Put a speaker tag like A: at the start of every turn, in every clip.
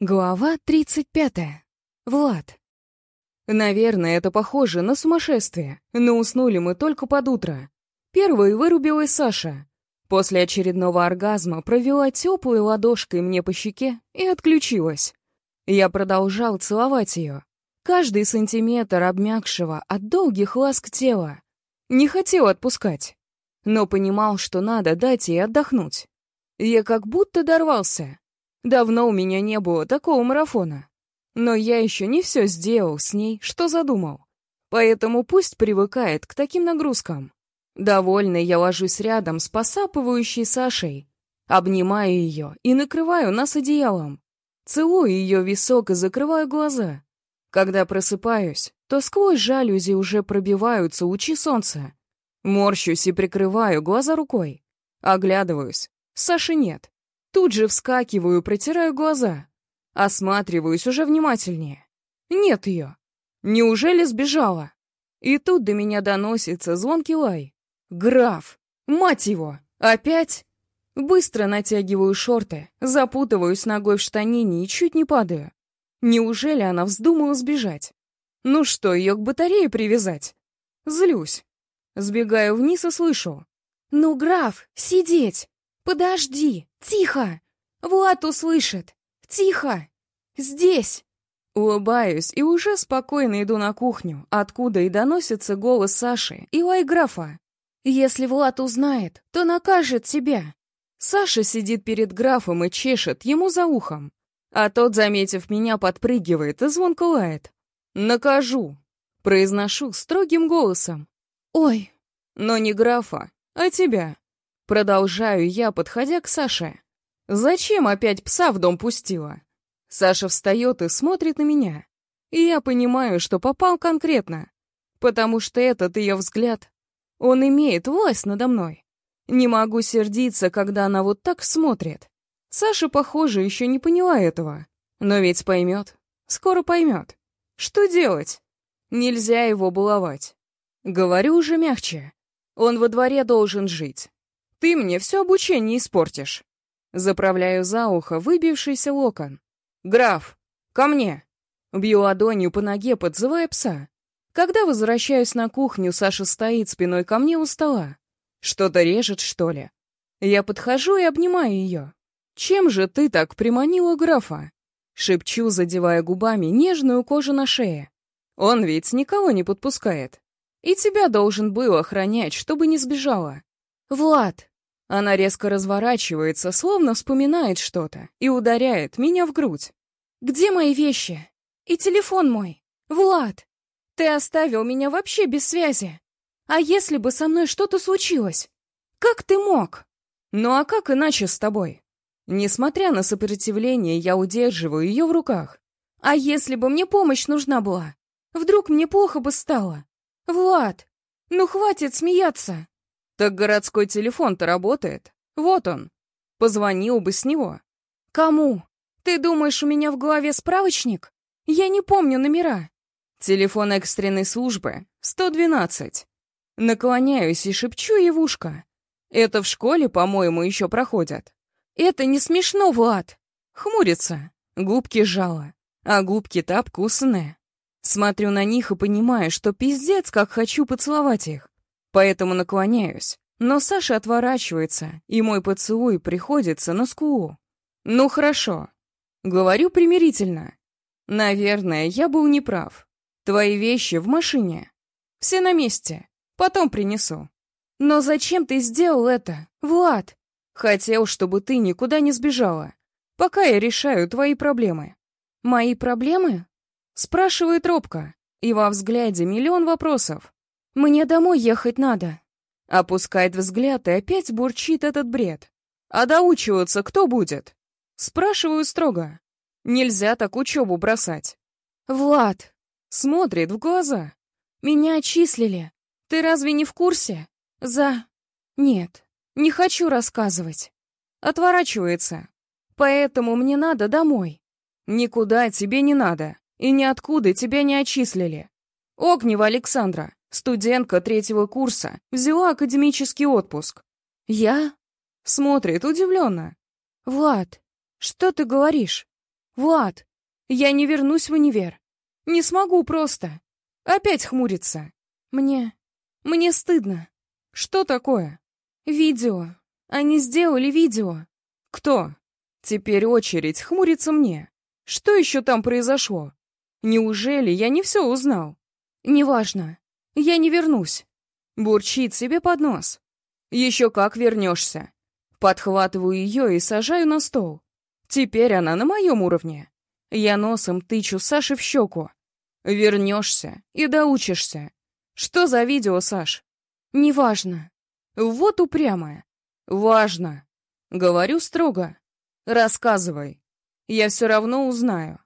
A: Глава 35. Влад. Наверное, это похоже на сумасшествие, но уснули мы только под утро. Первой вырубилась Саша. После очередного оргазма провела теплой ладошкой мне по щеке и отключилась. Я продолжал целовать ее. Каждый сантиметр обмякшего от долгих ласк тела. Не хотел отпускать, но понимал, что надо дать ей отдохнуть. Я как будто дорвался, Давно у меня не было такого марафона. Но я еще не все сделал с ней, что задумал. Поэтому пусть привыкает к таким нагрузкам. Довольный я ложусь рядом с посапывающей Сашей, обнимаю ее и накрываю нас одеялом. Целую ее висок и закрываю глаза. Когда просыпаюсь, то сквозь жалюзи уже пробиваются лучи солнца. Морщусь и прикрываю глаза рукой. Оглядываюсь. Саши нет. Тут же вскакиваю, протираю глаза. Осматриваюсь уже внимательнее. Нет ее. Неужели сбежала? И тут до меня доносится звонкий лай. Граф! Мать его! Опять? Быстро натягиваю шорты, запутываюсь ногой в штанине и чуть не падаю. Неужели она вздумала сбежать? Ну что, ее к батарее привязать? Злюсь. Сбегаю вниз и слышу. «Ну, граф, сидеть! Подожди! Тихо! Влад услышит! Тихо! Здесь!» Улыбаюсь и уже спокойно иду на кухню, откуда и доносится голос Саши и лайграфа. «Если Влад узнает, то накажет тебя». Саша сидит перед графом и чешет ему за ухом, а тот, заметив меня, подпрыгивает и звонко лает. «Накажу!» — произношу строгим голосом. «Ой!» «Но не графа, а тебя!» Продолжаю я, подходя к Саше. «Зачем опять пса в дом пустила?» Саша встает и смотрит на меня. И я понимаю, что попал конкретно. Потому что этот ее взгляд, он имеет власть надо мной. Не могу сердиться, когда она вот так смотрит. Саша, похоже, еще не поняла этого. Но ведь поймет. Скоро поймет. Что делать? Нельзя его баловать. Говорю уже мягче. Он во дворе должен жить. Ты мне все обучение испортишь. Заправляю за ухо выбившийся локон. Граф, ко мне. Бью ладонью по ноге, подзывая пса. Когда возвращаюсь на кухню, Саша стоит спиной ко мне у стола. Что-то режет, что ли? Я подхожу и обнимаю ее. «Чем же ты так приманила графа?» Шепчу, задевая губами нежную кожу на шее. «Он ведь никого не подпускает. И тебя должен был охранять, чтобы не сбежала». «Влад!» Она резко разворачивается, словно вспоминает что-то, и ударяет меня в грудь. «Где мои вещи? И телефон мой? Влад, ты оставил меня вообще без связи. А если бы со мной что-то случилось? Как ты мог?» «Ну а как иначе с тобой?» Несмотря на сопротивление, я удерживаю ее в руках. «А если бы мне помощь нужна была? Вдруг мне плохо бы стало? Влад, ну хватит смеяться!» Так городской телефон-то работает. Вот он. Позвонил бы с него. Кому? Ты думаешь, у меня в голове справочник? Я не помню номера. Телефон экстренной службы 112. Наклоняюсь и шепчу ей в ушко. Это в школе, по-моему, еще проходят. Это не смешно, Влад. Хмурится. Губки жала. А губки-то обкусанные. Смотрю на них и понимаю, что пиздец, как хочу поцеловать их поэтому наклоняюсь. Но Саша отворачивается, и мой поцелуй приходится на скулу. «Ну хорошо». Говорю примирительно. «Наверное, я был неправ. Твои вещи в машине. Все на месте. Потом принесу». «Но зачем ты сделал это, Влад?» «Хотел, чтобы ты никуда не сбежала, пока я решаю твои проблемы». «Мои проблемы?» Спрашивает робко, и во взгляде миллион вопросов. Мне домой ехать надо. Опускает взгляд и опять бурчит этот бред. А доучиваться кто будет? Спрашиваю строго. Нельзя так учебу бросать. Влад смотрит в глаза. Меня отчислили. Ты разве не в курсе? За... Нет, не хочу рассказывать. Отворачивается. Поэтому мне надо домой. Никуда тебе не надо. И ниоткуда тебя не отчислили. Огнева Александра, Студентка третьего курса взяла академический отпуск. Я? Смотрит удивленно. Влад, что ты говоришь? Влад, я не вернусь в универ. Не смогу просто. Опять хмурится. Мне... Мне стыдно. Что такое? Видео. Они сделали видео. Кто? Теперь очередь хмурится мне. Что еще там произошло? Неужели я не все узнал? Неважно. Я не вернусь. Бурчит себе под нос. Еще как вернешься. Подхватываю ее и сажаю на стол. Теперь она на моем уровне. Я носом тычу Саше в щеку. Вернешься и доучишься. Что за видео, Саш? Неважно. Вот упрямая. Важно. Говорю строго. Рассказывай. Я все равно узнаю.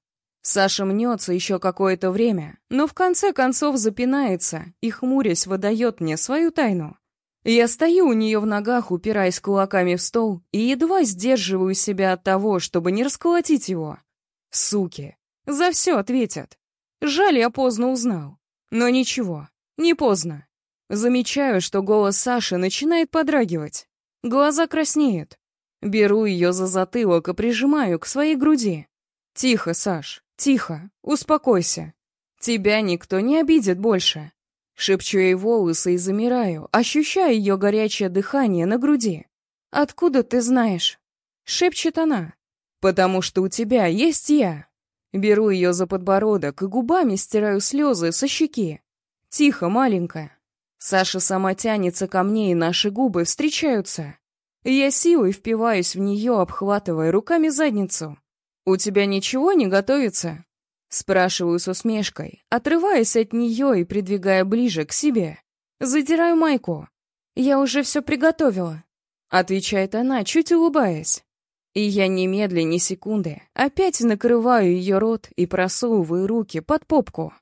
A: Саша мнется еще какое-то время, но в конце концов запинается и, хмурясь, выдает мне свою тайну. Я стою у нее в ногах, упираясь кулаками в стол, и едва сдерживаю себя от того, чтобы не расколотить его. Суки, за все ответят. Жаль, я поздно узнал. Но ничего, не поздно. Замечаю, что голос Саши начинает подрагивать. Глаза краснеют. Беру ее за затылок и прижимаю к своей груди. «Тихо, Саш, тихо, успокойся. Тебя никто не обидит больше. Шепчу ей волосы и замираю, ощущая ее горячее дыхание на груди. «Откуда ты знаешь?» Шепчет она. «Потому что у тебя есть я». Беру ее за подбородок и губами стираю слезы со щеки. «Тихо, маленькая». Саша сама тянется ко мне, и наши губы встречаются. Я силой впиваюсь в нее, обхватывая руками задницу. «У тебя ничего не готовится?» Спрашиваю с усмешкой, отрываясь от нее и придвигая ближе к себе. Задираю майку. «Я уже все приготовила», — отвечает она, чуть улыбаясь. И я немедля ни секунды опять накрываю ее рот и просовываю руки под попку.